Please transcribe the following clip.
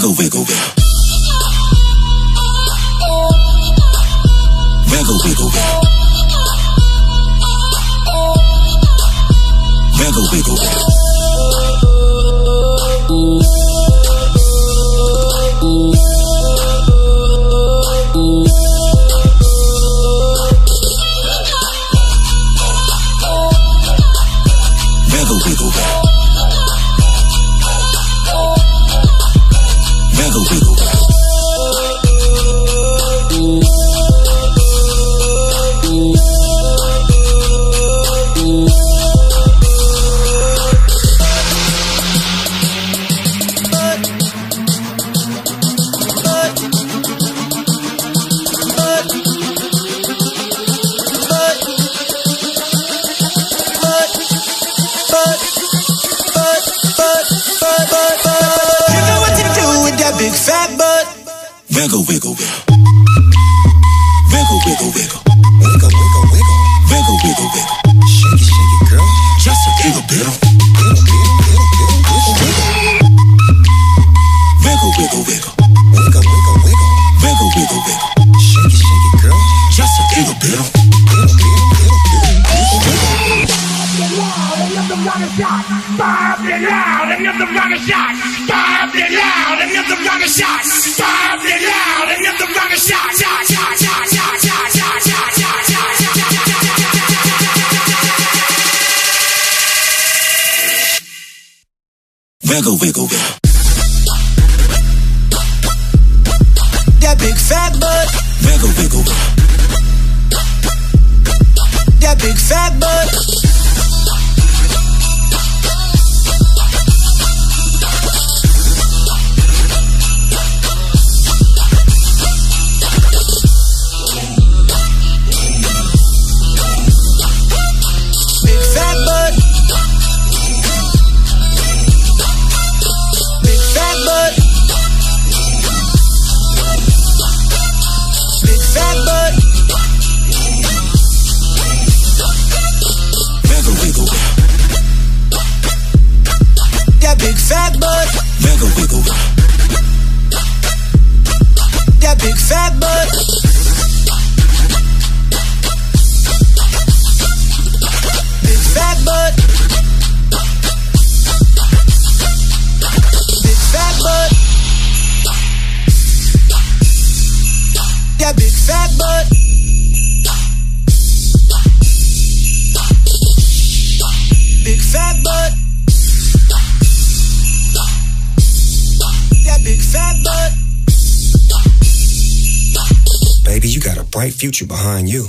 Wiggle, wiggle, wiggle. Wiggle, wiggle, wiggle. single. Wiggle, wiggle, wiggle. Wiggle, wiggle, wiggle. Wiggle, wiggle, wiggle. Wiggle, wiggle, wiggle. Shake it, shake it, girl. Just a little bit. Wiggle, wiggle, wiggle, wiggle, wiggle, wiggle. Wiggle, wiggle, wiggle. Wiggle, wiggle, wiggle. Wiggle, wiggle, wiggle. Shake it, shake it, girl. Just a little bit. Wiggle, wiggle, wiggle, wiggle, wiggle. Bob it out, another round of shots. Bob it out, another another. Shot, shot, shot, shot, shot, shot, shot, shot, shot, shot, shot, Wiggle, wiggle, wiggle. That big fat butt. Wiggle, wiggle, wiggle. Big fat butt. Big fat butt. Big fat butt. That big fat butt. Big fat butt. Baby, you got a bright future behind you.